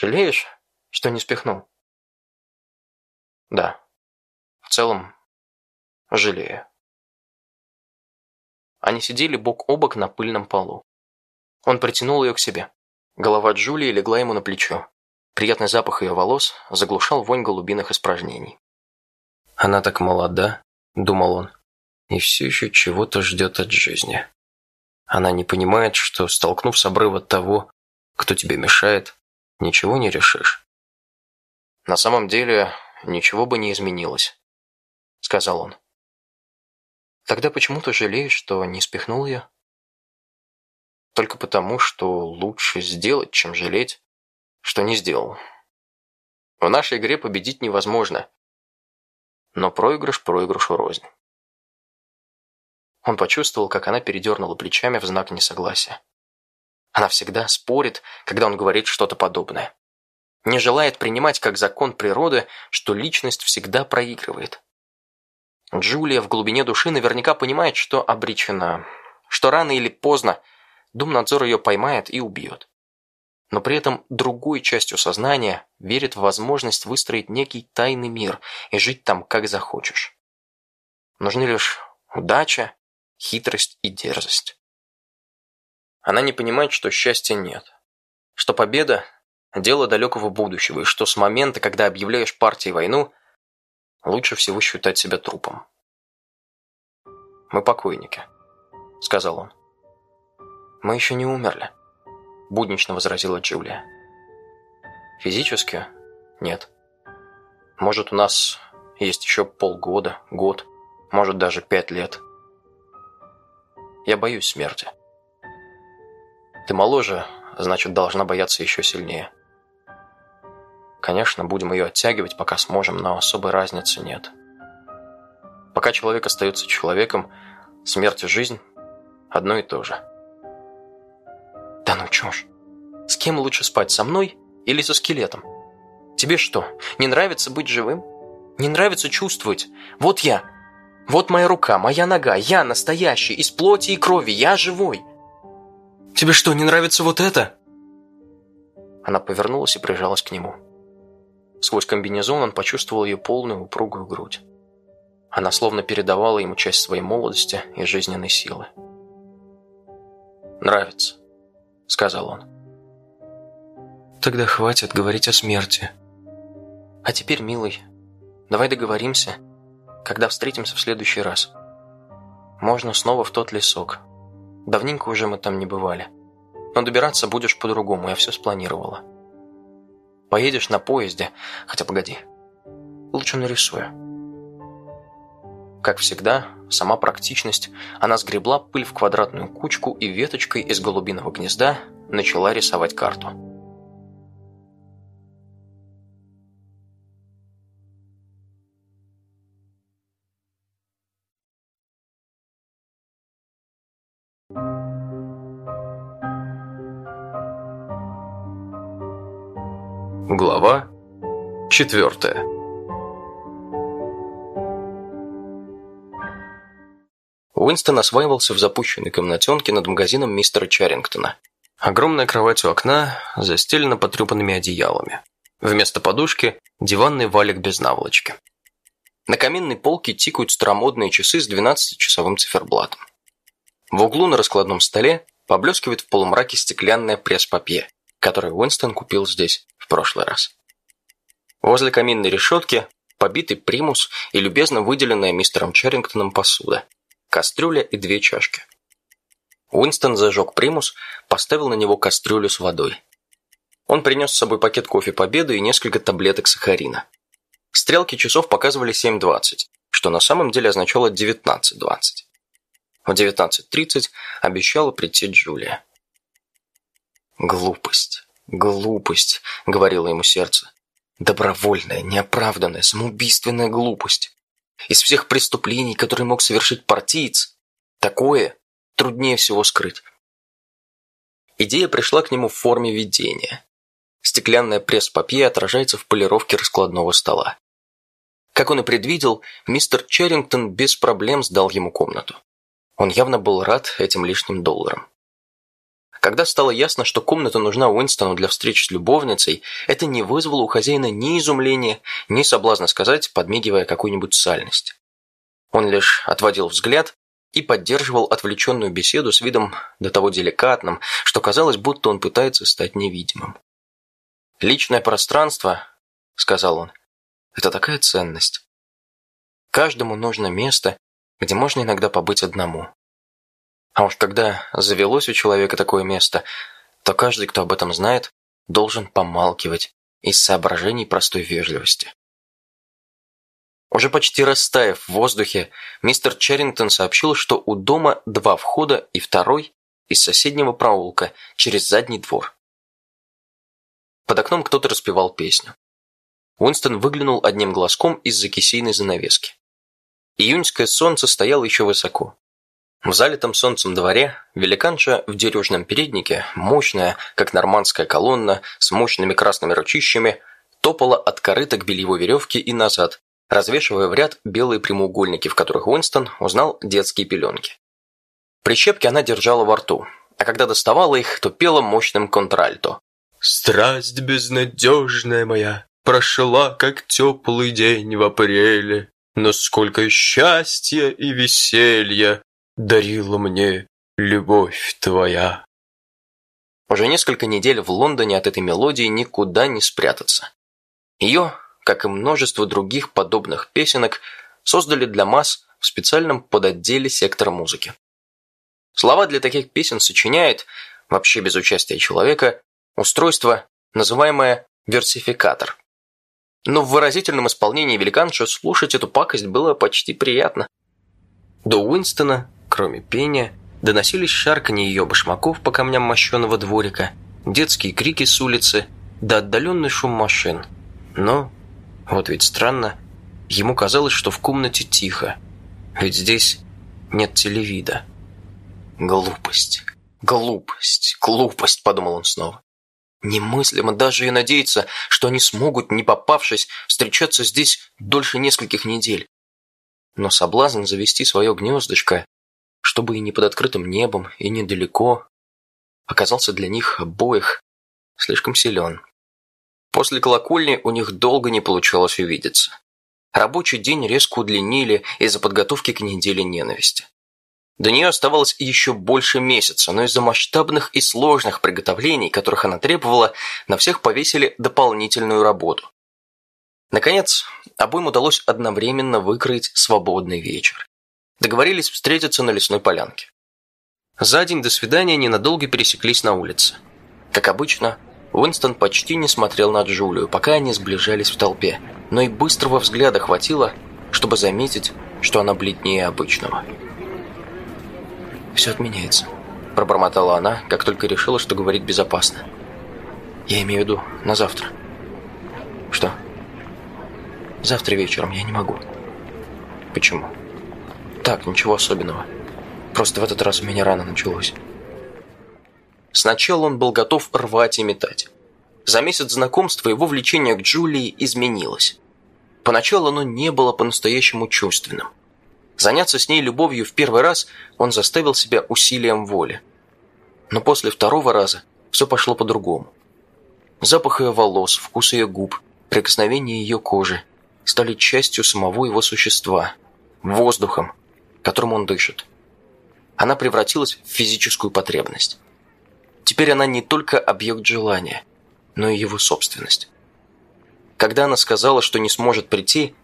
Жалеешь, что не спихнул?» «Да. В целом, жалею». Они сидели бок о бок на пыльном полу. Он притянул ее к себе. Голова Джулии легла ему на плечо. Приятный запах ее волос заглушал вонь голубиных испражнений. «Она так молода», — думал он, — «и все еще чего-то ждет от жизни. Она не понимает, что, столкнув с обрыва того, кто тебе мешает, ничего не решишь». «На самом деле, ничего бы не изменилось», — сказал он. «Тогда почему ты жалеешь, что не спихнул ее?» Только потому, что лучше сделать, чем жалеть, что не сделал. В нашей игре победить невозможно. Но проигрыш проигрышу рознь. Он почувствовал, как она передернула плечами в знак несогласия. Она всегда спорит, когда он говорит что-то подобное. Не желает принимать как закон природы, что личность всегда проигрывает. Джулия в глубине души наверняка понимает, что обречена, что рано или поздно Думнадзор ее поймает и убьет. Но при этом другой частью сознания верит в возможность выстроить некий тайный мир и жить там, как захочешь. Нужны лишь удача, хитрость и дерзость. Она не понимает, что счастья нет. Что победа – дело далекого будущего, и что с момента, когда объявляешь партии войну, лучше всего считать себя трупом. «Мы покойники», – сказал он. «Мы еще не умерли», – буднично возразила Джулия. «Физически? Нет. Может, у нас есть еще полгода, год, может, даже пять лет. Я боюсь смерти. Ты моложе, значит, должна бояться еще сильнее. Конечно, будем ее оттягивать, пока сможем, но особой разницы нет. Пока человек остается человеком, смерть и жизнь – одно и то же». Да ну чушь. С кем лучше спать, со мной или со скелетом? Тебе что, не нравится быть живым? Не нравится чувствовать? Вот я. Вот моя рука, моя нога. Я настоящий, из плоти и крови. Я живой. Тебе что, не нравится вот это? Она повернулась и прижалась к нему. Сквозь комбинезон он почувствовал ее полную упругую грудь. Она словно передавала ему часть своей молодости и жизненной силы. «Нравится», — сказал он. «Тогда хватит говорить о смерти. А теперь, милый, давай договоримся, когда встретимся в следующий раз. Можно снова в тот лесок. Давненько уже мы там не бывали. Но добираться будешь по-другому, я все спланировала. Поедешь на поезде, хотя погоди, лучше нарисую». Как всегда, Сама практичность, она сгребла пыль в квадратную кучку и веточкой из голубиного гнезда начала рисовать карту. Глава четвертая Уинстон осваивался в запущенной комнатенке над магазином мистера Чарингтона. Огромная кровать у окна застелена потрепанными одеялами. Вместо подушки – диванный валик без наволочки. На каминной полке тикают старомодные часы с 12-часовым циферблатом. В углу на раскладном столе поблескивает в полумраке стеклянная пресс-папье, которую Уинстон купил здесь в прошлый раз. Возле каминной решетки побитый примус и любезно выделенная мистером Чарингтоном посуда – кастрюля и две чашки. Уинстон зажег примус, поставил на него кастрюлю с водой. Он принес с собой пакет кофе Победы и несколько таблеток сахарина. Стрелки часов показывали 7.20, что на самом деле означало 19.20. В 19.30 обещала прийти Джулия. «Глупость, глупость», — говорило ему сердце. «Добровольная, неоправданная, самоубийственная глупость. Из всех преступлений, которые мог совершить партиец, такое труднее всего скрыть. Идея пришла к нему в форме видения. Стеклянная пресс-папье отражается в полировке раскладного стола. Как он и предвидел, мистер Черрингтон без проблем сдал ему комнату. Он явно был рад этим лишним долларам. Когда стало ясно, что комната нужна Уинстону для встреч с любовницей, это не вызвало у хозяина ни изумления, ни соблазна сказать, подмигивая какую-нибудь сальность. Он лишь отводил взгляд и поддерживал отвлеченную беседу с видом до того деликатным, что казалось, будто он пытается стать невидимым. «Личное пространство», — сказал он, — «это такая ценность. Каждому нужно место, где можно иногда побыть одному. А уж когда завелось у человека такое место, то каждый, кто об этом знает, должен помалкивать из соображений простой вежливости. Уже почти растаяв в воздухе, мистер Черрингтон сообщил, что у дома два входа и второй из соседнего проулка через задний двор. Под окном кто-то распевал песню. Уинстон выглянул одним глазком из-за кисейной занавески. Июньское солнце стояло еще высоко. В залитом солнцем дворе великанша в дерюжном переднике, мощная, как нормандская колонна, с мощными красными ручищами, топала от корыта к бельевой веревке и назад, развешивая в ряд белые прямоугольники, в которых Уинстон узнал детские пеленки. Прищепки она держала во рту, а когда доставала их, то пела мощным контральто. «Страсть безнадежная моя прошла, как теплый день в апреле, но сколько счастья и веселья дарила мне любовь твоя». Уже несколько недель в Лондоне от этой мелодии никуда не спрятаться. Ее как и множество других подобных песенок, создали для масс в специальном подотделе сектора музыки. Слова для таких песен сочиняет, вообще без участия человека, устройство, называемое версификатор. Но в выразительном исполнении великанша слушать эту пакость было почти приятно. До Уинстона, кроме пения, доносились шарканье ее башмаков по камням мощеного дворика, детские крики с улицы, да отдаленный шум машин. Но вот ведь странно. Ему казалось, что в комнате тихо. Ведь здесь нет телевида. Глупость. Глупость. Глупость, подумал он снова. Немыслимо даже и надеяться, что они смогут, не попавшись, встречаться здесь дольше нескольких недель. Но соблазн завести свое гнездышко, чтобы и не под открытым небом, и недалеко, оказался для них обоих слишком силен. После колокольни у них долго не получалось увидеться. Рабочий день резко удлинили из-за подготовки к неделе ненависти. До нее оставалось еще больше месяца, но из-за масштабных и сложных приготовлений, которых она требовала, на всех повесили дополнительную работу. Наконец, обоим удалось одновременно выкроить свободный вечер. Договорились встретиться на лесной полянке. За день до свидания ненадолго пересеклись на улице. Как обычно, Уинстон почти не смотрел на Джулию, пока они сближались в толпе, но и быстрого взгляда хватило, чтобы заметить, что она бледнее обычного. «Все отменяется», – пробормотала она, как только решила, что говорить безопасно. «Я имею в виду на завтра». «Что?» «Завтра вечером я не могу». «Почему?» «Так, ничего особенного. Просто в этот раз у меня рано началось». Сначала он был готов рвать и метать. За месяц знакомства его влечение к Джулии изменилось. Поначалу оно не было по-настоящему чувственным. Заняться с ней любовью в первый раз он заставил себя усилием воли. Но после второго раза все пошло по-другому. Запах ее волос, вкус ее губ, прикосновение ее кожи стали частью самого его существа, воздухом, которым он дышит. Она превратилась в физическую потребность. Теперь она не только объект желания, но и его собственность. Когда она сказала, что не сможет прийти,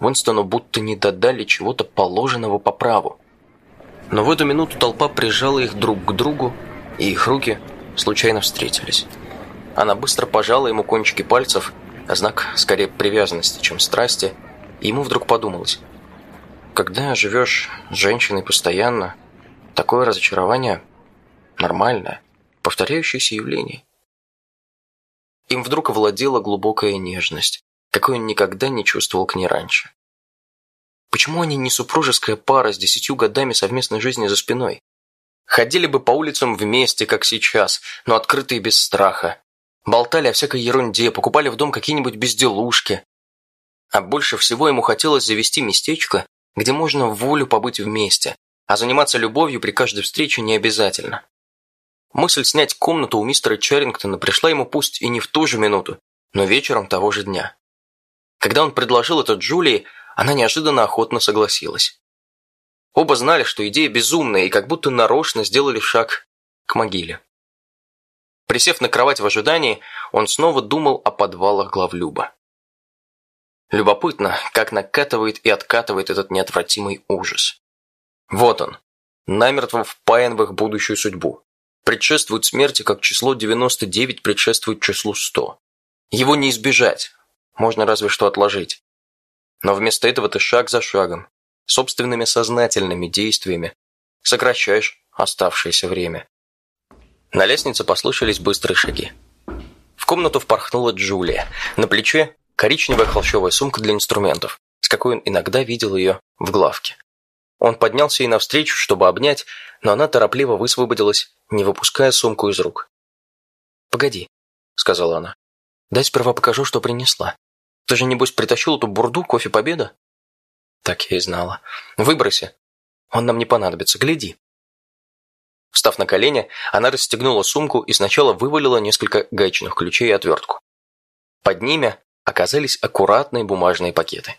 Уинстону будто не додали чего-то положенного по праву. Но в эту минуту толпа прижала их друг к другу, и их руки случайно встретились. Она быстро пожала ему кончики пальцев, а знак скорее привязанности, чем страсти, и ему вдруг подумалось. Когда живешь с женщиной постоянно, такое разочарование нормальное повторяющееся явление. Им вдруг овладела глубокая нежность, какой он никогда не чувствовал к ней раньше. Почему они не супружеская пара с десятью годами совместной жизни за спиной? Ходили бы по улицам вместе, как сейчас, но открытые без страха. Болтали о всякой ерунде, покупали в дом какие-нибудь безделушки. А больше всего ему хотелось завести местечко, где можно в волю побыть вместе, а заниматься любовью при каждой встрече не обязательно. Мысль снять комнату у мистера Чарингтона пришла ему пусть и не в ту же минуту, но вечером того же дня. Когда он предложил это Джулии, она неожиданно охотно согласилась. Оба знали, что идея безумная, и как будто нарочно сделали шаг к могиле. Присев на кровать в ожидании, он снова думал о подвалах главлюба. Любопытно, как накатывает и откатывает этот неотвратимый ужас. Вот он, намертво впаян в их будущую судьбу. Предшествует смерти, как число 99 предшествует числу 100. Его не избежать, можно разве что отложить. Но вместо этого ты шаг за шагом, собственными сознательными действиями, сокращаешь оставшееся время. На лестнице послышались быстрые шаги. В комнату впорхнула Джулия. На плече коричневая холщовая сумка для инструментов, с какой он иногда видел ее в главке. Он поднялся ей навстречу, чтобы обнять, но она торопливо высвободилась, не выпуская сумку из рук. «Погоди», — сказала она. «Дай сперва покажу, что принесла. Ты же, небось, притащил эту бурду кофе Победа?» Так я и знала. «Выброси. Он нам не понадобится. Гляди». Встав на колени, она расстегнула сумку и сначала вывалила несколько гаечных ключей и отвертку. Под ними оказались аккуратные бумажные пакеты.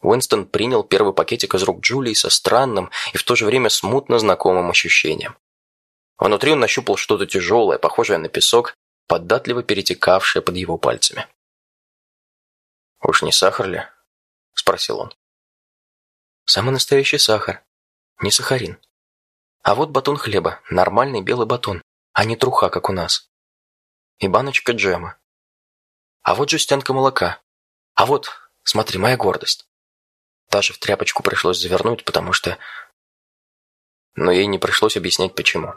Уинстон принял первый пакетик из рук Джулии со странным и в то же время смутно знакомым ощущением. Внутри он нащупал что-то тяжелое, похожее на песок, податливо перетекавшее под его пальцами. «Уж не сахар ли?» – спросил он. «Самый настоящий сахар. Не сахарин», а вот батон хлеба, нормальный белый батон, а не труха, как у нас. И баночка джема. А вот жестянка молока. А вот, смотри, моя гордость. Даже в тряпочку пришлось завернуть, потому что... Но ей не пришлось объяснять, почему.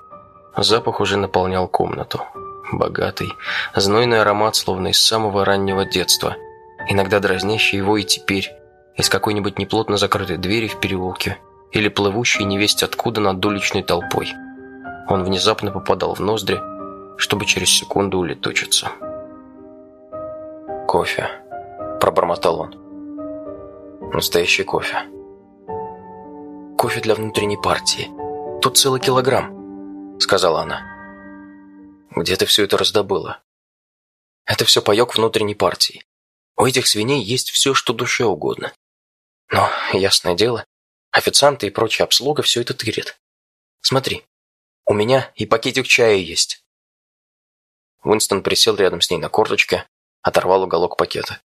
Запах уже наполнял комнату. Богатый, знойный аромат, словно из самого раннего детства. Иногда дразнящий его и теперь, из какой-нибудь неплотно закрытой двери в переулке, или плывущей невесть откуда над уличной толпой. Он внезапно попадал в ноздри, чтобы через секунду улетучиться. «Кофе», – пробормотал он. «Настоящий кофе». «Кофе для внутренней партии. Тут целый килограмм», – сказала она. «Где ты все это раздобыла?» «Это все паек внутренней партии. У этих свиней есть все, что душе угодно. Но, ясное дело, Официанты и прочая обслуга все это тырят. Смотри, у меня и пакетик чая есть. Уинстон присел рядом с ней на корточке, оторвал уголок пакета.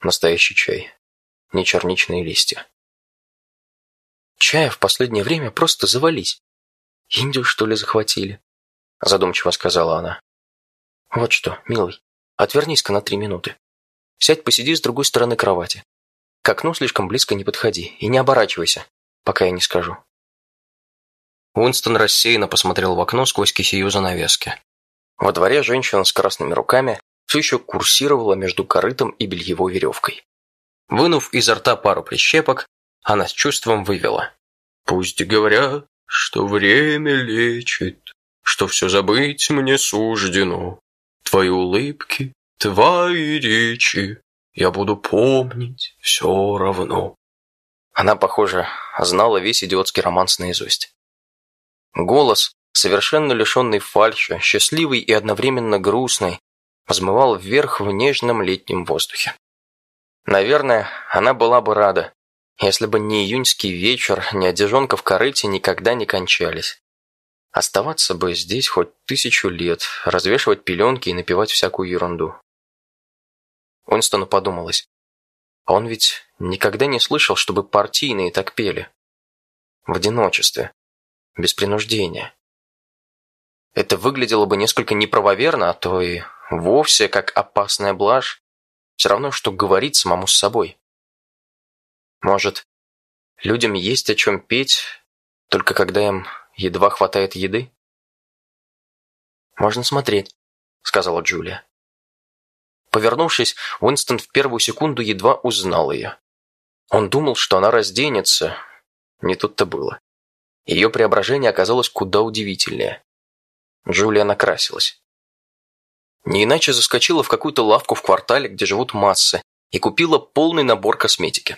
Настоящий чай. Не черничные листья. Чая в последнее время просто завались. Индию, что ли, захватили? Задумчиво сказала она. Вот что, милый, отвернись-ка на три минуты. Сядь, посиди с другой стороны кровати. К окну слишком близко не подходи и не оборачивайся, пока я не скажу. Уинстон рассеянно посмотрел в окно сквозь кисею занавески. Во дворе женщина с красными руками все еще курсировала между корытом и бельевой веревкой. Вынув изо рта пару прищепок, она с чувством вывела. «Пусть говорят, что время лечит, что все забыть мне суждено. Твои улыбки, твои речи, я буду помнить все равно. Она, похоже, знала весь идиотский романс наизусть. Голос, совершенно лишенный фальши, счастливый и одновременно грустный, взмывал вверх в нежном летнем воздухе. Наверное, она была бы рада, если бы не июньский вечер, ни одежонка в корыте никогда не кончались. Оставаться бы здесь хоть тысячу лет, развешивать пеленки и напевать всякую ерунду. Уинстону подумалось. А он ведь никогда не слышал, чтобы партийные так пели. В одиночестве. Без принуждения. Это выглядело бы несколько неправоверно, а то и вовсе как опасная блажь. Все равно, что говорить самому с собой. Может, людям есть о чем петь, только когда им едва хватает еды? «Можно смотреть», — сказала Джулия. Повернувшись, Уинстон в первую секунду едва узнал ее. Он думал, что она разденется. Не тут-то было. Ее преображение оказалось куда удивительнее. Джулия накрасилась. Не иначе заскочила в какую-то лавку в квартале, где живут массы, и купила полный набор косметики.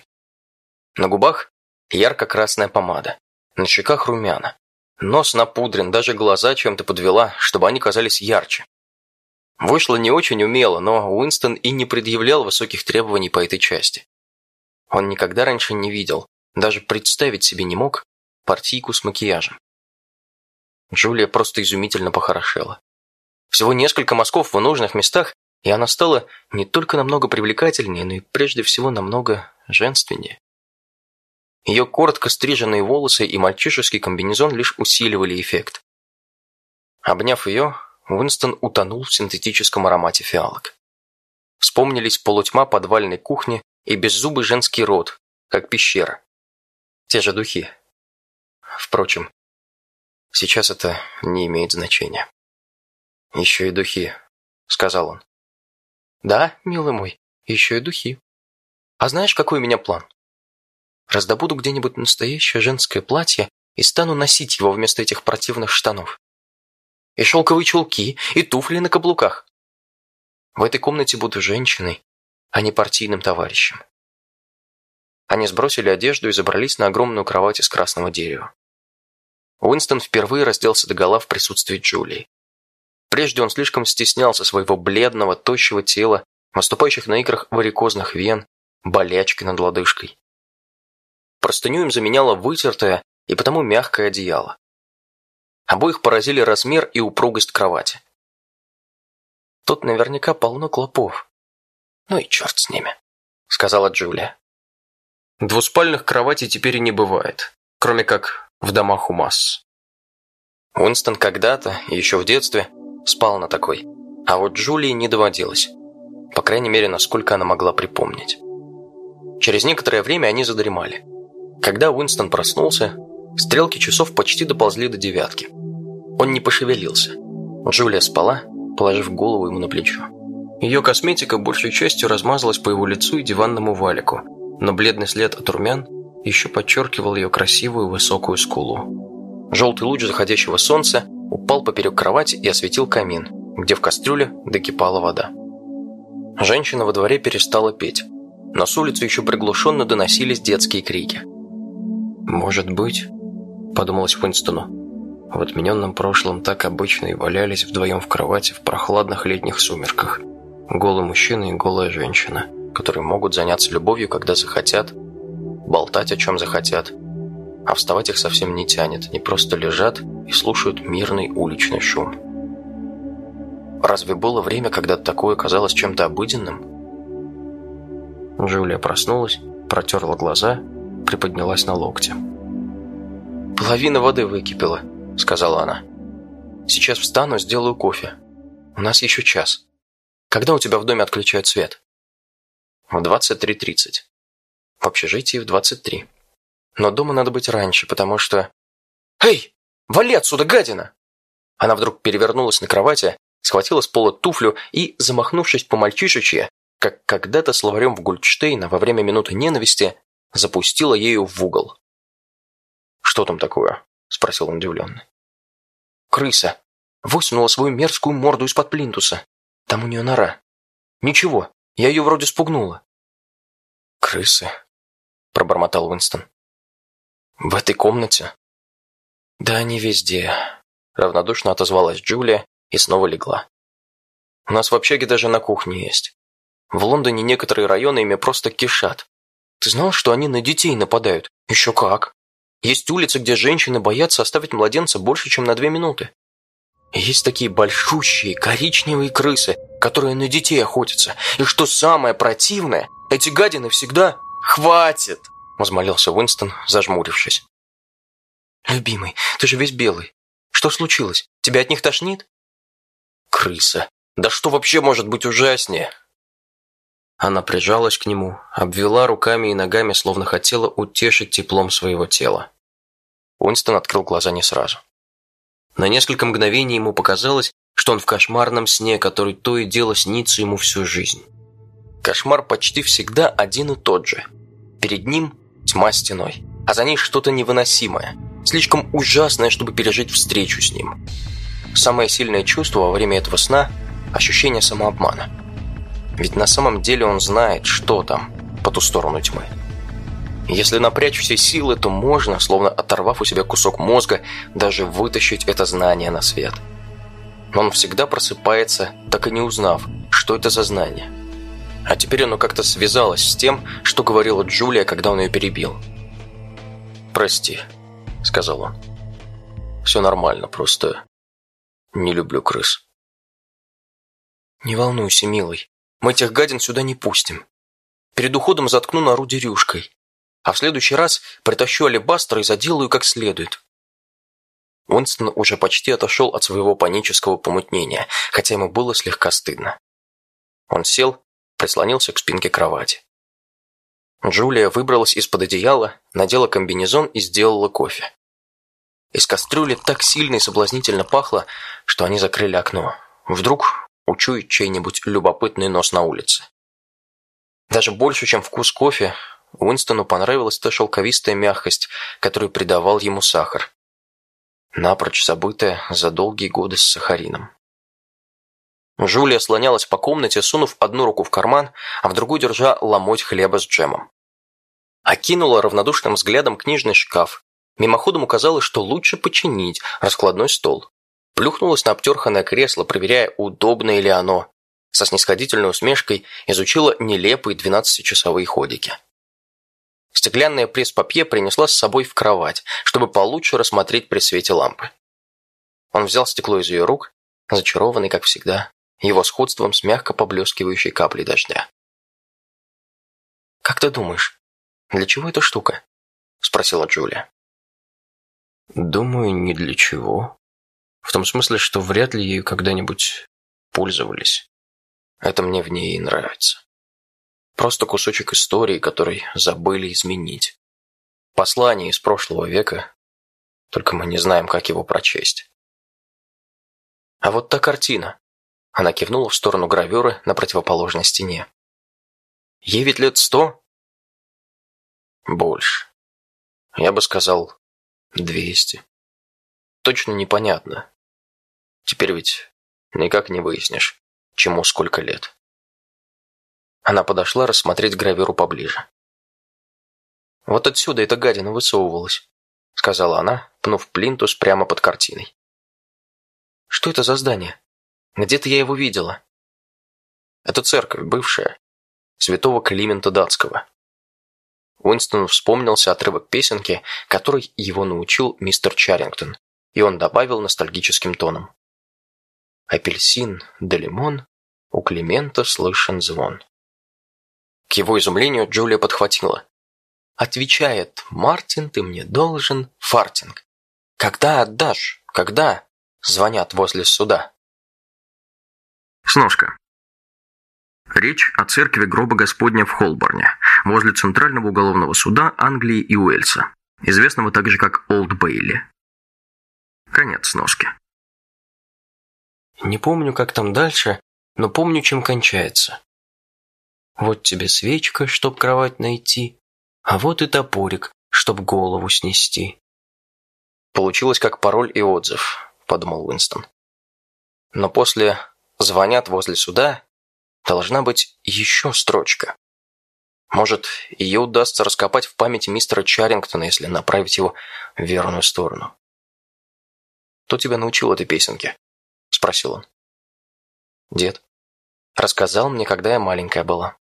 На губах ярко-красная помада, на щеках румяна. Нос напудрен, даже глаза чем-то подвела, чтобы они казались ярче. Вышло не очень умело, но Уинстон и не предъявлял высоких требований по этой части. Он никогда раньше не видел, даже представить себе не мог, партийку с макияжем. Джулия просто изумительно похорошела. Всего несколько мазков в нужных местах, и она стала не только намного привлекательнее, но и прежде всего намного женственнее. Ее коротко стриженные волосы и мальчишеский комбинезон лишь усиливали эффект. Обняв ее, Уинстон утонул в синтетическом аромате фиалок. Вспомнились полутьма подвальной кухни и беззубый женский рот, как пещера. Те же духи. Впрочем, сейчас это не имеет значения. «Еще и духи», — сказал он. «Да, милый мой, еще и духи. А знаешь, какой у меня план? Раздобуду где-нибудь настоящее женское платье и стану носить его вместо этих противных штанов. И шелковые чулки, и туфли на каблуках. В этой комнате буду женщиной, а не партийным товарищем. Они сбросили одежду и забрались на огромную кровать из красного дерева. Уинстон впервые разделся догола в присутствии Джулии. Прежде он слишком стеснялся своего бледного, тощего тела, выступающих на икрах варикозных вен, болячки над лодыжкой. Простыню им заменяло вытертое и потому мягкое одеяло. Обоих поразили размер и упругость кровати. Тут наверняка полно клопов. Ну и черт с ними, сказала Джулия. Двуспальных кроватей теперь и не бывает, кроме как в домах у масс. Уинстон когда-то, еще в детстве, спал на такой, а вот Джулии не доводилось. По крайней мере, насколько она могла припомнить. Через некоторое время они задремали. Когда Уинстон проснулся, стрелки часов почти доползли до девятки. Он не пошевелился. Джулия спала, положив голову ему на плечо. Ее косметика большей частью размазалась по его лицу и диванному валику, но бледный след от румян еще подчеркивал ее красивую высокую скулу. Желтый луч заходящего солнца упал поперек кровати и осветил камин, где в кастрюле докипала вода. Женщина во дворе перестала петь, но с улицы еще приглушенно доносились детские крики. «Может быть», – подумалось Уинстону, – в отмененном прошлом так обычно и валялись вдвоем в кровати в прохладных летних сумерках. Голый мужчина и голая женщина, которые могут заняться любовью, когда захотят, болтать о чем захотят, а вставать их совсем не тянет, они просто лежат и слушают мирный уличный шум. Разве было время, когда такое казалось чем-то обыденным? Джулия проснулась, протерла глаза – приподнялась на локте. «Половина воды выкипела», — сказала она. «Сейчас встану, сделаю кофе. У нас еще час. Когда у тебя в доме отключают свет?» «В 23.30. В общежитии в 23. Но дома надо быть раньше, потому что...» «Эй, вали отсюда, гадина!» Она вдруг перевернулась на кровати, схватила с пола туфлю и, замахнувшись по мальчишечье, как когда-то словарем в Гольдштейна во время минуты ненависти, запустила ею в угол. «Что там такое?» – спросил он удивленно. «Крыса. Высунула свою мерзкую морду из-под плинтуса. Там у нее нора. Ничего, я ее вроде спугнула». «Крысы?» – пробормотал Уинстон. «В этой комнате?» «Да они везде», – равнодушно отозвалась Джулия и снова легла. «У нас в общаге даже на кухне есть. В Лондоне некоторые районы ими просто кишат. Ты знал, что они на детей нападают? Еще как. Есть улицы, где женщины боятся оставить младенца больше, чем на две минуты. есть такие большущие коричневые крысы, которые на детей охотятся. И что самое противное, эти гадины всегда... «Хватит!» – возмолился Уинстон, зажмурившись. «Любимый, ты же весь белый. Что случилось? Тебя от них тошнит?» «Крыса. Да что вообще может быть ужаснее?» Она прижалась к нему, обвела руками и ногами, словно хотела утешить теплом своего тела. Уинстон открыл глаза не сразу. На несколько мгновений ему показалось, что он в кошмарном сне, который то и дело снится ему всю жизнь. Кошмар почти всегда один и тот же. Перед ним тьма стеной, а за ней что-то невыносимое, слишком ужасное, чтобы пережить встречу с ним. Самое сильное чувство во время этого сна – ощущение самообмана – ведь на самом деле он знает, что там, по ту сторону тьмы. Если напрячь все силы, то можно, словно оторвав у себя кусок мозга, даже вытащить это знание на свет. Но он всегда просыпается, так и не узнав, что это за знание. А теперь оно как-то связалось с тем, что говорила Джулия, когда он ее перебил. «Прости», — сказал он. «Все нормально, просто не люблю крыс». «Не волнуйся, милый, мы этих гадин сюда не пустим. Перед уходом заткну нору дерюшкой а в следующий раз притащу алебастр и заделаю как следует. Уинстон уже почти отошел от своего панического помутнения, хотя ему было слегка стыдно. Он сел, прислонился к спинке кровати. Джулия выбралась из-под одеяла, надела комбинезон и сделала кофе. Из кастрюли так сильно и соблазнительно пахло, что они закрыли окно. Вдруг учует чей-нибудь любопытный нос на улице. Даже больше, чем вкус кофе, Уинстону понравилась та шелковистая мягкость, которую придавал ему сахар. Напрочь забытая за долгие годы с сахарином. Жулия слонялась по комнате, сунув одну руку в карман, а в другую держа ломоть хлеба с джемом. Окинула равнодушным взглядом книжный шкаф. Мимоходом указала, что лучше починить раскладной стол. Плюхнулась на обтерханное кресло, проверяя, удобно ли оно. Со снисходительной усмешкой изучила нелепые двенадцатичасовые ходики. Стеклянное пресс-папье принесла с собой в кровать, чтобы получше рассмотреть при свете лампы. Он взял стекло из ее рук, зачарованный, как всегда, его сходством с мягко поблескивающей каплей дождя. «Как ты думаешь, для чего эта штука?» – спросила Джулия. «Думаю, не для чего. В том смысле, что вряд ли ею когда-нибудь пользовались. Это мне в ней и нравится». Просто кусочек истории, который забыли изменить. Послание из прошлого века, только мы не знаем, как его прочесть. А вот та картина. Она кивнула в сторону гравюры на противоположной стене. Ей ведь лет сто? Больше. Я бы сказал, двести. Точно непонятно. Теперь ведь никак не выяснишь, чему сколько лет. Она подошла рассмотреть гравюру поближе. «Вот отсюда эта гадина высовывалась», — сказала она, пнув плинтус прямо под картиной. «Что это за здание? Где-то я его видела». «Это церковь, бывшая, святого Климента Датского». Уинстон вспомнился отрывок песенки, который его научил мистер Чарингтон, и он добавил ностальгическим тоном. «Апельсин да лимон, у Климента слышен звон». К его изумлению Джулия подхватила. Отвечает, Мартин, ты мне должен фартинг. Когда отдашь? Когда? Звонят возле суда. Сножка. Речь о церкви гроба Господня в Холборне, возле Центрального уголовного суда Англии и Уэльса, известного также как Олд Бейли. Конец сноски. Не помню, как там дальше, но помню, чем кончается. Вот тебе свечка, чтоб кровать найти, а вот и топорик, чтоб голову снести. Получилось как пароль и отзыв, подумал Уинстон. Но после «звонят возле суда» должна быть еще строчка. Может, ее удастся раскопать в памяти мистера Чарингтона, если направить его в верную сторону. «Кто тебя научил этой песенке?» – спросил он. «Дед. Рассказал мне, когда я маленькая была.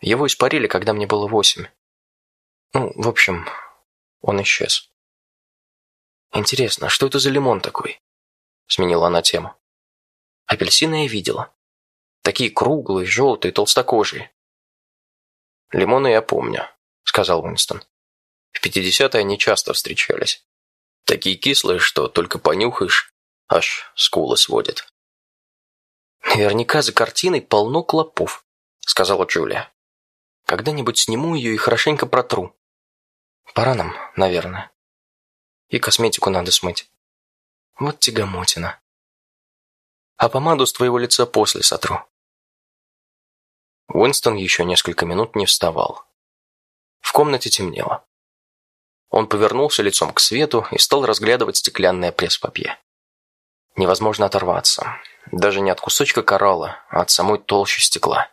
Его испарили, когда мне было восемь. Ну, в общем, он исчез. Интересно, что это за лимон такой? Сменила она тему. Апельсины я видела. Такие круглые, желтые, толстокожие. Лимоны я помню, сказал Уинстон. В пятидесятые они часто встречались. Такие кислые, что только понюхаешь, аж скулы сводит. Наверняка за картиной полно клопов, сказала Джулия. Когда-нибудь сниму ее и хорошенько протру. Пора нам, наверное. И косметику надо смыть. Вот тягомотина. А помаду с твоего лица после сотру. Уинстон еще несколько минут не вставал. В комнате темнело. Он повернулся лицом к свету и стал разглядывать стеклянное пресс-папье. Невозможно оторваться. Даже не от кусочка коралла, а от самой толщи стекла.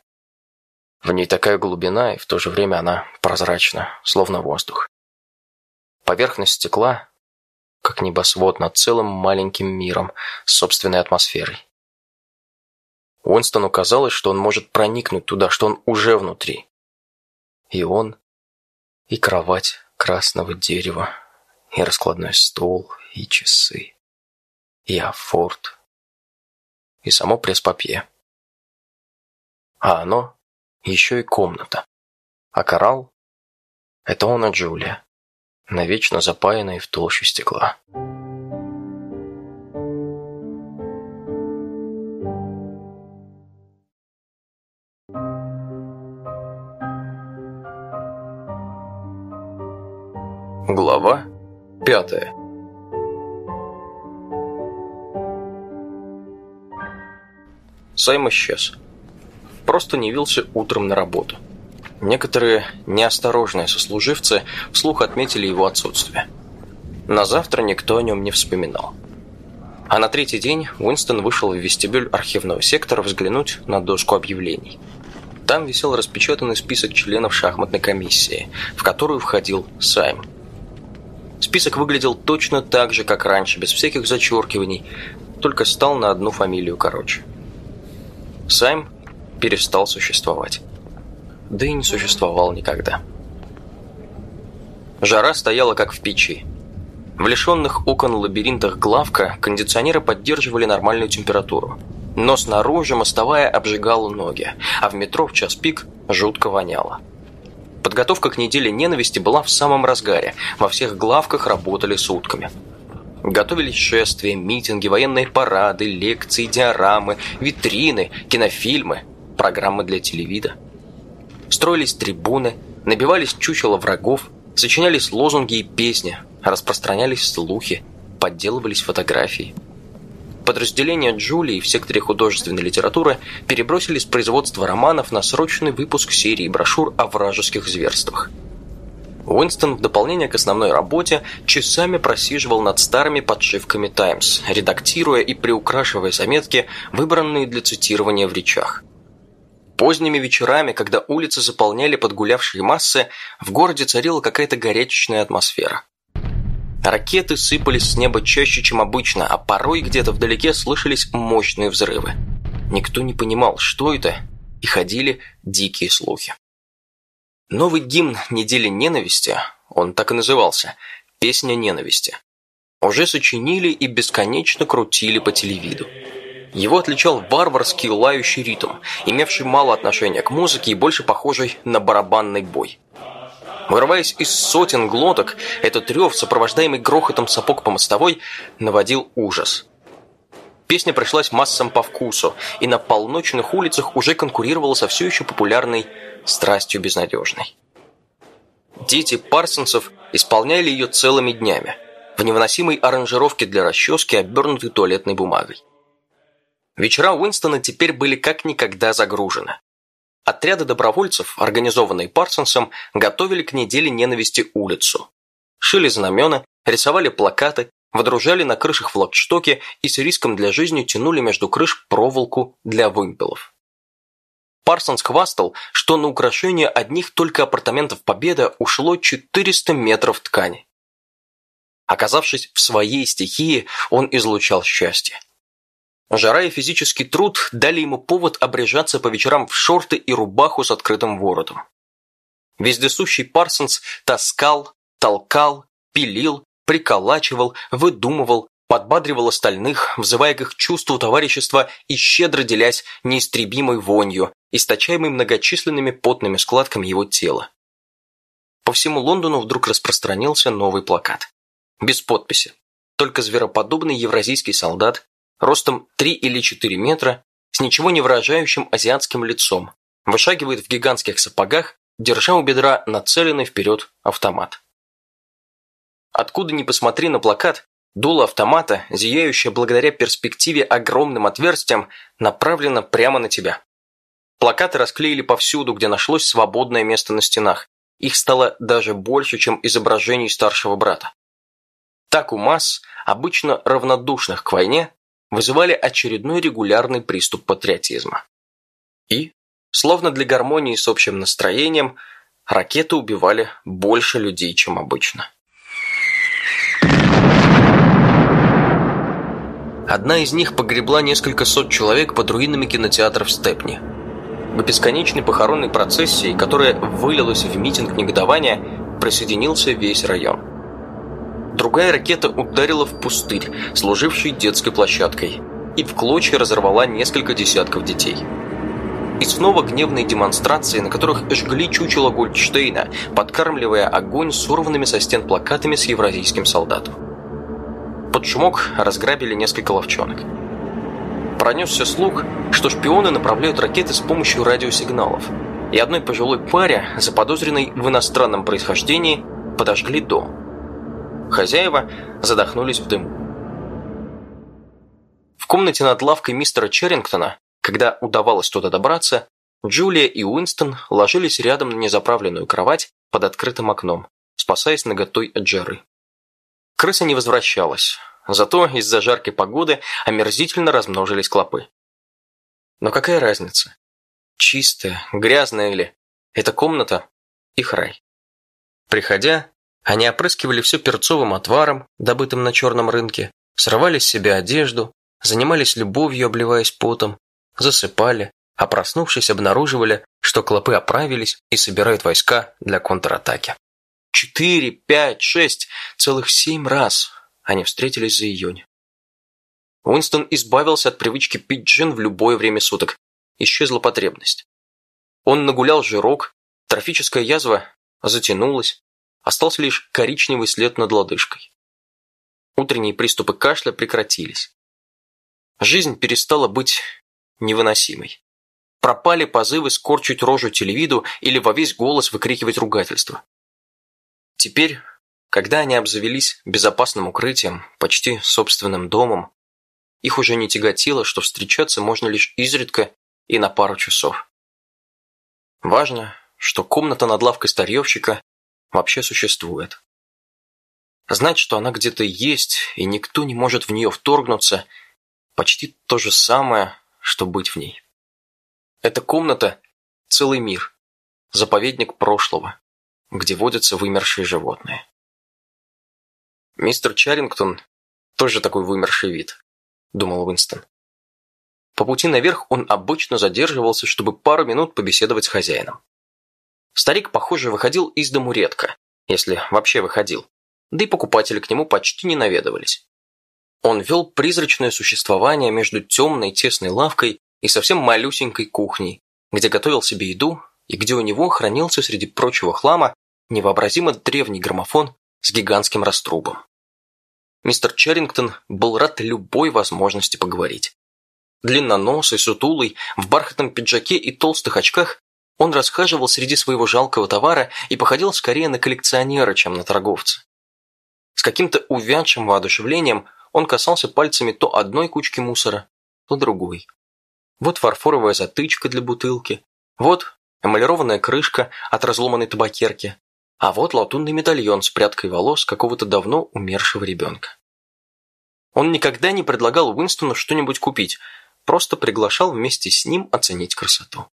В ней такая глубина, и в то же время она прозрачна, словно воздух. Поверхность стекла, как небосвод над целым маленьким миром с собственной атмосферой. Уинстону казалось, что он может проникнуть туда, что он уже внутри. И он, и кровать красного дерева, и раскладной стол, и часы, и афорт, и само пресс-папье. А оно еще и комната. А коралл — это он и Джулия, навечно запаянные в толщу стекла. Глава пятая Сайм исчез. Просто не явился утром на работу. Некоторые неосторожные сослуживцы вслух отметили его отсутствие. На завтра никто о нем не вспоминал. А на третий день Уинстон вышел в вестибюль архивного сектора взглянуть на доску объявлений. Там висел распечатанный список членов шахматной комиссии, в которую входил Сайм. Список выглядел точно так же, как раньше, без всяких зачеркиваний, только стал на одну фамилию короче. Сайм перестал существовать. Да и не существовал никогда. Жара стояла как в печи. В лишенных окон лабиринтах главка кондиционеры поддерживали нормальную температуру. Но снаружи мостовая обжигала ноги, а в метро в час пик жутко воняло. Подготовка к неделе ненависти была в самом разгаре. Во всех главках работали сутками. Готовились шествия, митинги, военные парады, лекции, диорамы, витрины, кинофильмы, программы для телевида. Строились трибуны, набивались чучело врагов, сочинялись лозунги и песни, распространялись слухи, подделывались фотографии подразделения Джулии в секторе художественной литературы перебросили с производства романов на срочный выпуск серии брошюр о вражеских зверствах. Уинстон в дополнение к основной работе часами просиживал над старыми подшивками «Таймс», редактируя и приукрашивая заметки, выбранные для цитирования в речах. Поздними вечерами, когда улицы заполняли подгулявшие массы, в городе царила какая-то горячечная атмосфера. Ракеты сыпались с неба чаще, чем обычно, а порой где-то вдалеке слышались мощные взрывы. Никто не понимал, что это, и ходили дикие слухи. Новый гимн недели ненависти, он так и назывался, «Песня ненависти», уже сочинили и бесконечно крутили по телевиду. Его отличал варварский лающий ритм, имевший мало отношения к музыке и больше похожий на барабанный бой. Вырываясь из сотен глоток, этот рев, сопровождаемый грохотом сапог по мостовой, наводил ужас. Песня пришлась массам по вкусу, и на полночных улицах уже конкурировала со все еще популярной «Страстью безнадежной». Дети Парсонсов исполняли ее целыми днями, в невыносимой аранжировке для расчески, обернутой туалетной бумагой. Вечера Уинстона теперь были как никогда загружены. Отряды добровольцев, организованные Парсонсом, готовили к неделе ненависти улицу. Шили знамена, рисовали плакаты, водружали на крышах флагштоки и с риском для жизни тянули между крыш проволоку для вымпелов. Парсонс хвастал, что на украшение одних только апартаментов Победа ушло 400 метров ткани. Оказавшись в своей стихии, он излучал счастье. Жара и физический труд дали ему повод обрежаться по вечерам в шорты и рубаху с открытым воротом. Вездесущий Парсонс таскал, толкал, пилил, приколачивал, выдумывал, подбадривал остальных, взывая к их чувству товарищества и щедро делясь неистребимой вонью, источаемой многочисленными потными складками его тела. По всему Лондону вдруг распространился новый плакат. Без подписи. Только звероподобный евразийский солдат ростом 3 или 4 метра, с ничего не выражающим азиатским лицом, вышагивает в гигантских сапогах, держа у бедра нацеленный вперед автомат. Откуда ни посмотри на плакат, дуло автомата, зияющее благодаря перспективе огромным отверстием, направлено прямо на тебя. Плакаты расклеили повсюду, где нашлось свободное место на стенах. Их стало даже больше, чем изображений старшего брата. Так у масс, обычно равнодушных к войне, вызывали очередной регулярный приступ патриотизма. И Словно для гармонии с общим настроением, ракеты убивали больше людей, чем обычно. Одна из них погребла несколько сот человек под руинами кинотеатра в Степни. К бесконечной похоронной процессии, которая вылилась в митинг негодования, присоединился весь район. Другая ракета ударила в пустырь, служивший детской площадкой, и в клочья разорвала несколько десятков детей. И снова гневные демонстрации, на которых жгли чучело Гольдштейна, подкармливая огонь сорванными со стен плакатами с евразийским солдатом. Под шумок разграбили несколько ловчонок. Пронесся слух, что шпионы направляют ракеты с помощью радиосигналов, и одной пожилой паре, заподозренной в иностранном происхождении, подожгли дом. Хозяева задохнулись в дыму. В комнате над лавкой мистера Черрингтона, когда удавалось туда добраться, Джулия и Уинстон ложились рядом на незаправленную кровать под открытым окном, спасаясь наготой от жары. Крыса не возвращалась, зато из-за жаркой погоды омерзительно размножились клопы. Но какая разница? Чистая, грязная или... Эта комната – их рай. Приходя, они опрыскивали все перцовым отваром, добытым на черном рынке, срывали с себя одежду, занимались любовью, обливаясь потом, засыпали, а проснувшись, обнаруживали, что клопы оправились и собирают войска для контратаки. Четыре, пять, шесть, целых семь раз они встретились за июнь. Уинстон избавился от привычки пить джин в любое время суток. Исчезла потребность. Он нагулял жирок, трофическая язва затянулась, Остался лишь коричневый след над лодыжкой. Утренние приступы кашля прекратились. Жизнь перестала быть невыносимой. Пропали позывы скорчить рожу телевиду или во весь голос выкрикивать ругательство. Теперь, когда они обзавелись безопасным укрытием, почти собственным домом, их уже не тяготило, что встречаться можно лишь изредка и на пару часов. Важно, что комната над лавкой старьевщика вообще существует. Знать, что она где-то есть, и никто не может в нее вторгнуться, почти то же самое, что быть в ней. Эта комната – целый мир, заповедник прошлого, где водятся вымершие животные. Мистер Чарингтон тоже такой вымерший вид, думал Уинстон. По пути наверх он обычно задерживался, чтобы пару минут побеседовать с хозяином. Старик, похоже, выходил из дому редко, если вообще выходил, да и покупатели к нему почти не наведывались. Он вел призрачное существование между темной тесной лавкой и совсем малюсенькой кухней, где готовил себе еду и где у него хранился среди прочего хлама невообразимо древний граммофон с гигантским раструбом. Мистер Черрингтон был рад любой возможности поговорить. Длинноносый, сутулый, в бархатном пиджаке и толстых очках, он расхаживал среди своего жалкого товара и походил скорее на коллекционера, чем на торговца. С каким-то увядшим воодушевлением он касался пальцами то одной кучки мусора, то другой. Вот фарфоровая затычка для бутылки, вот эмалированная крышка от разломанной табакерки, а вот латунный медальон с прядкой волос какого-то давно умершего ребенка. Он никогда не предлагал Уинстону что-нибудь купить, просто приглашал вместе с ним оценить красоту.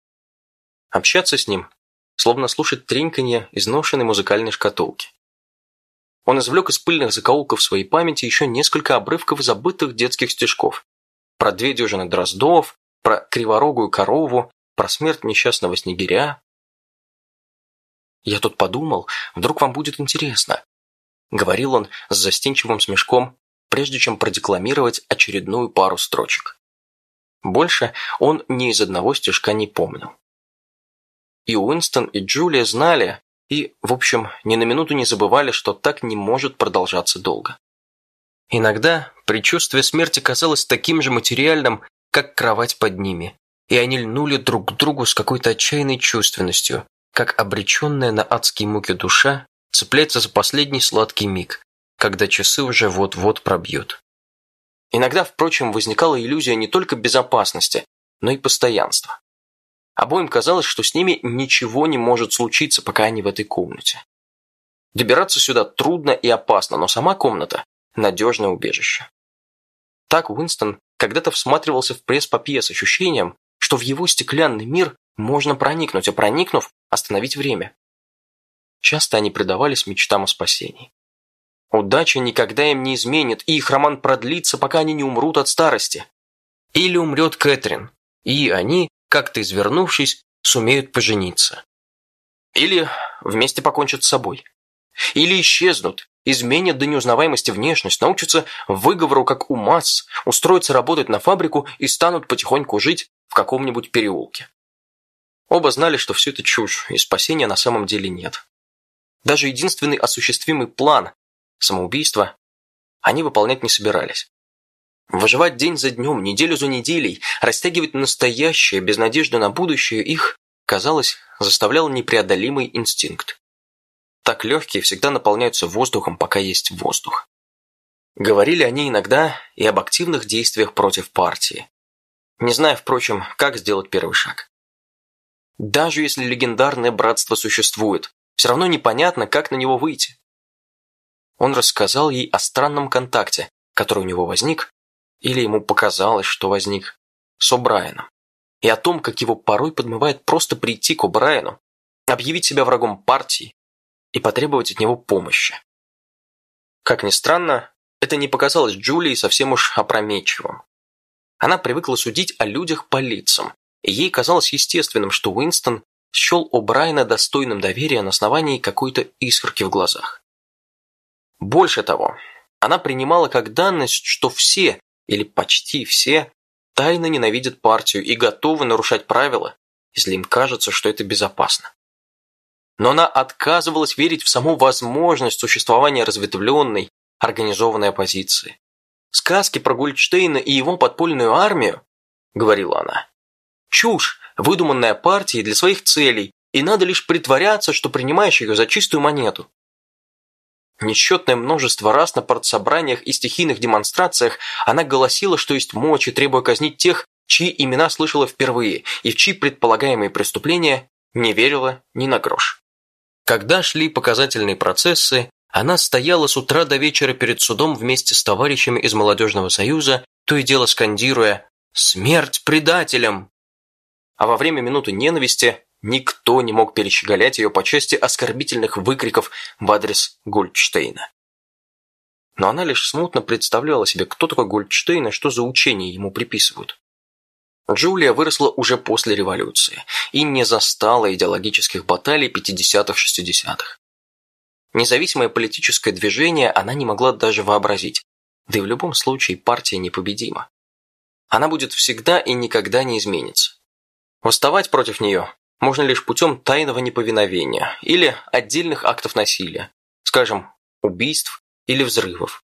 Общаться с ним, словно слушать треньканье изношенной музыкальной шкатулки. Он извлек из пыльных закоулков своей памяти еще несколько обрывков забытых детских стишков. Про две дюжины дроздов, про криворогую корову, про смерть несчастного снегиря. «Я тут подумал, вдруг вам будет интересно», — говорил он с застенчивым смешком, прежде чем продекламировать очередную пару строчек. Больше он ни из одного стишка не помнил. И Уинстон, и Джулия знали, и, в общем, ни на минуту не забывали, что так не может продолжаться долго. Иногда предчувствие смерти казалось таким же материальным, как кровать под ними, и они льнули друг к другу с какой-то отчаянной чувственностью, как обреченная на адские муки душа цепляется за последний сладкий миг, когда часы уже вот-вот пробьют. Иногда, впрочем, возникала иллюзия не только безопасности, но и постоянства. Обоим казалось, что с ними ничего не может случиться, пока они в этой комнате. Добираться сюда трудно и опасно, но сама комната – надежное убежище. Так Уинстон когда-то всматривался в пресс-папье с ощущением, что в его стеклянный мир можно проникнуть, а проникнув, остановить время. Часто они предавались мечтам о спасении. Удача никогда им не изменит, и их роман продлится, пока они не умрут от старости. Или умрет Кэтрин, и они, как-то извернувшись, сумеют пожениться. Или вместе покончат с собой. Или исчезнут, изменят до неузнаваемости внешность, научатся выговору, как у масс, устроятся работать на фабрику и станут потихоньку жить в каком-нибудь переулке. Оба знали, что все это чушь, и спасения на самом деле нет. Даже единственный осуществимый план – самоубийство – они выполнять не собирались. Выживать день за днем, неделю за неделей, растягивать настоящее без надежды на будущее их, казалось, заставлял непреодолимый инстинкт. Так легкие всегда наполняются воздухом, пока есть воздух. Говорили они иногда и об активных действиях против партии. Не зная, впрочем, как сделать первый шаг. Даже если легендарное братство существует, все равно непонятно, как на него выйти. Он рассказал ей о странном контакте, который у него возник, или ему показалось, что возник, с О'Брайеном, и о том, как его порой подмывает просто прийти к О'Брайену, объявить себя врагом партии и потребовать от него помощи. Как ни странно, это не показалось Джулии совсем уж опрометчивым. Она привыкла судить о людях по лицам, и ей казалось естественным, что Уинстон счел О'Брайена достойным доверия на основании какой-то искорки в глазах. Больше того, она принимала как данность, что все, или почти все, тайно ненавидят партию и готовы нарушать правила, если им кажется, что это безопасно но она отказывалась верить в саму возможность существования разветвленной, организованной оппозиции. «Сказки про Гульдштейна и его подпольную армию», — говорила она, — «чушь, выдуманная партией для своих целей, и надо лишь притворяться, что принимаешь ее за чистую монету». Несчетное множество раз на партсобраниях и стихийных демонстрациях она голосила, что есть мочи, требуя казнить тех, чьи имена слышала впервые и в чьи предполагаемые преступления не верила ни на грош. Когда шли показательные процессы, она стояла с утра до вечера перед судом вместе с товарищами из Молодежного союза, то и дело скандируя «Смерть предателям!». А во время минуты ненависти никто не мог перещеголять ее по части оскорбительных выкриков в адрес Гольдштейна. Но она лишь смутно представляла себе, кто такой Гольдштейн и что за учение ему приписывают. Джулия выросла уже после революции и не застала идеологических баталий 50-х-60-х. Независимое политическое движение она не могла даже вообразить, да и в любом случае партия непобедима. Она будет всегда и никогда не изменится. Восставать против нее можно лишь путем тайного неповиновения или отдельных актов насилия, скажем, убийств или взрывов.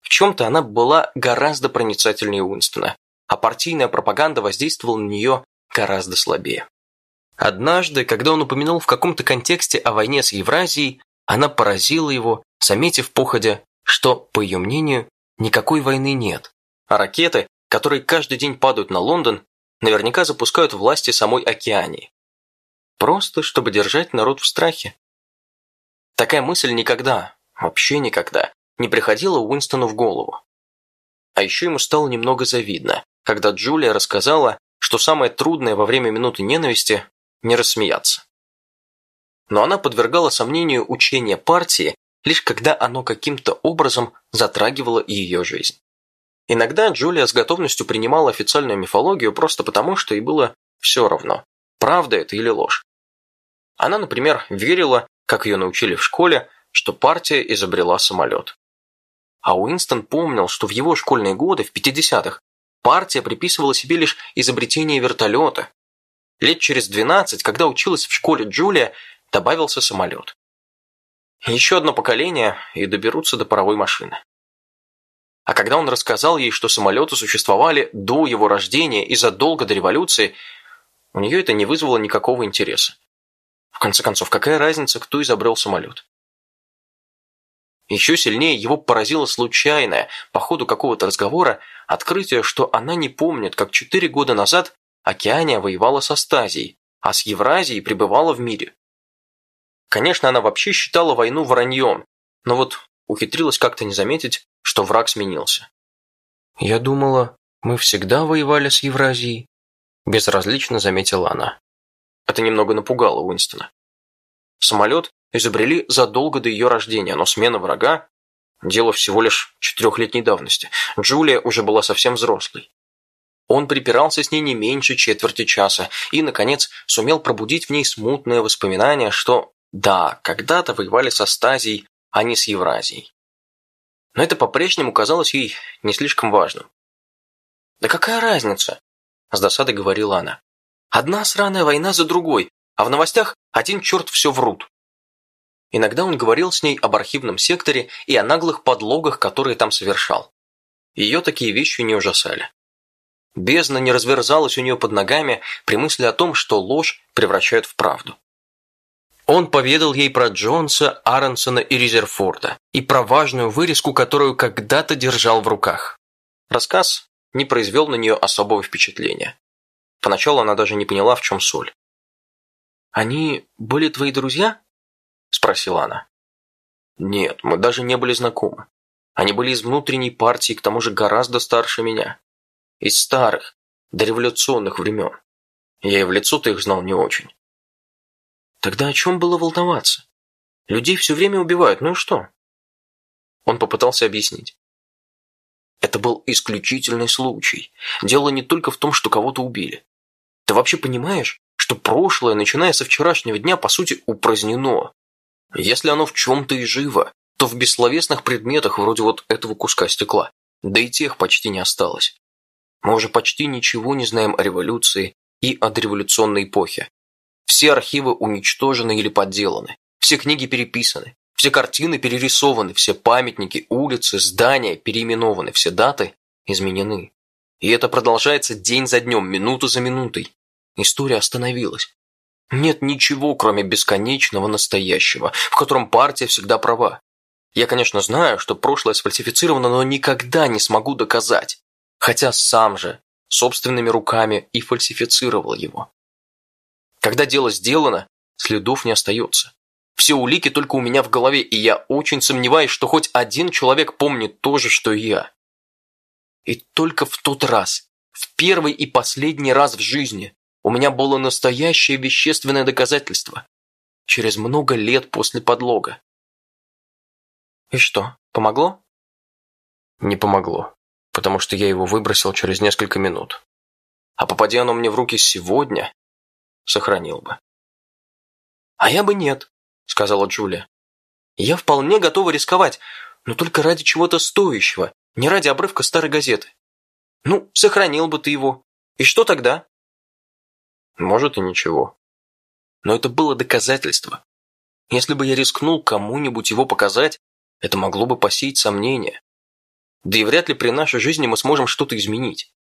В чем-то она была гораздо проницательнее Уинстона, а партийная пропаганда воздействовала на нее гораздо слабее. Однажды, когда он упомянул в каком-то контексте о войне с Евразией, она поразила его, заметив походя, что, по ее мнению, никакой войны нет, а ракеты, которые каждый день падают на Лондон, наверняка запускают власти самой Океании. Просто, чтобы держать народ в страхе. Такая мысль никогда, вообще никогда, не приходила Уинстону в голову. А еще ему стало немного завидно, когда Джулия рассказала, что самое трудное во время минуты ненависти – не рассмеяться. Но она подвергала сомнению учение партии, лишь когда оно каким-то образом затрагивало ее жизнь. Иногда Джулия с готовностью принимала официальную мифологию просто потому, что ей было все равно, правда это или ложь. Она, например, верила, как ее научили в школе, что партия изобрела самолет. А Уинстон помнил, что в его школьные годы, в 50-х, партия приписывала себе лишь изобретение вертолета. Лет через 12, когда училась в школе Джулия, добавился самолет. Еще одно поколение и доберутся до паровой машины. А когда он рассказал ей, что самолеты существовали до его рождения и задолго до революции, у нее это не вызвало никакого интереса. В конце концов, какая разница, кто изобрел самолет? Еще сильнее его поразило случайное, по ходу какого-то разговора, открытие, что она не помнит, как четыре года назад Океания воевала со Стазией, а с Евразией пребывала в мире. Конечно, она вообще считала войну враньем, но вот ухитрилась как-то не заметить, что враг сменился. «Я думала, мы всегда воевали с Евразией», Безразлично заметила она. Это немного напугало Уинстона. Самолет изобрели задолго до ее рождения, но смена врага – дело всего лишь четырехлетней давности. Джулия уже была совсем взрослой. Он припирался с ней не меньше четверти часа и, наконец, сумел пробудить в ней смутное воспоминание, что, да, когда-то воевали со Стазией, а не с Евразией. Но это по-прежнему казалось ей не слишком важным. «Да какая разница?» – с досадой говорила она. «Одна сраная война за другой, а в новостях один черт все врут». Иногда он говорил с ней об архивном секторе и о наглых подлогах, которые там совершал. Ее такие вещи не ужасали. Бездна не разверзалась у нее под ногами при мысли о том, что ложь превращают в правду. Он поведал ей про Джонса, Аронсона и Резерфорда и про важную вырезку, которую когда-то держал в руках. Рассказ не произвел на нее особого впечатления. Поначалу она даже не поняла, в чем соль. «Они были твои друзья?» – спросила она. «Нет, мы даже не были знакомы. Они были из внутренней партии, к тому же гораздо старше меня. Из старых, дореволюционных времен. Я и в лицо-то их знал не очень. Тогда о чем было волноваться? Людей все время убивают, ну и что? Он попытался объяснить. Это был исключительный случай. Дело не только в том, что кого-то убили. Ты вообще понимаешь, что прошлое, начиная со вчерашнего дня, по сути, упразднено? Если оно в чем-то и живо, то в бессловесных предметах вроде вот этого куска стекла. Да и тех почти не осталось. Мы уже почти ничего не знаем о революции и о дореволюционной эпохе. Все архивы уничтожены или подделаны. Все книги переписаны. Все картины перерисованы. Все памятники, улицы, здания переименованы. Все даты изменены. И это продолжается день за днем, минуту за минутой. История остановилась. Нет ничего, кроме бесконечного настоящего, в котором партия всегда права. Я, конечно, знаю, что прошлое сфальсифицировано, но никогда не смогу доказать. Хотя сам же собственными руками и фальсифицировал его. Когда дело сделано, следов не остается. Все улики только у меня в голове, и я очень сомневаюсь, что хоть один человек помнит то же, что и я. И только в тот раз, в первый и последний раз в жизни, у меня было настоящее вещественное доказательство. Через много лет после подлога. И что, помогло? Не помогло, потому что я его выбросил через несколько минут. А попадя оно мне в руки сегодня, сохранил бы. «А я бы нет», — сказала Джулия. «Я вполне готова рисковать, но только ради чего-то стоящего, не ради обрывка старой газеты. Ну, сохранил бы ты его. И что тогда?» «Может, и ничего. Но это было доказательство. Если бы я рискнул кому-нибудь его показать, это могло бы посеять сомнения. Да и вряд ли при нашей жизни мы сможем что-то изменить.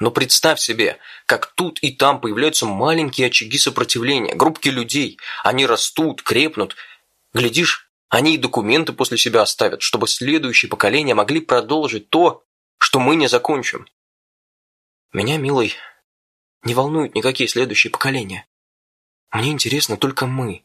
Но представь себе, как тут и там появляются маленькие очаги сопротивления, группки людей. Они растут, крепнут. Глядишь, они и документы после себя оставят, чтобы следующие поколения могли продолжить то, что мы не закончим. Меня, милый, не волнуют никакие следующие поколения. Мне интересно только мы.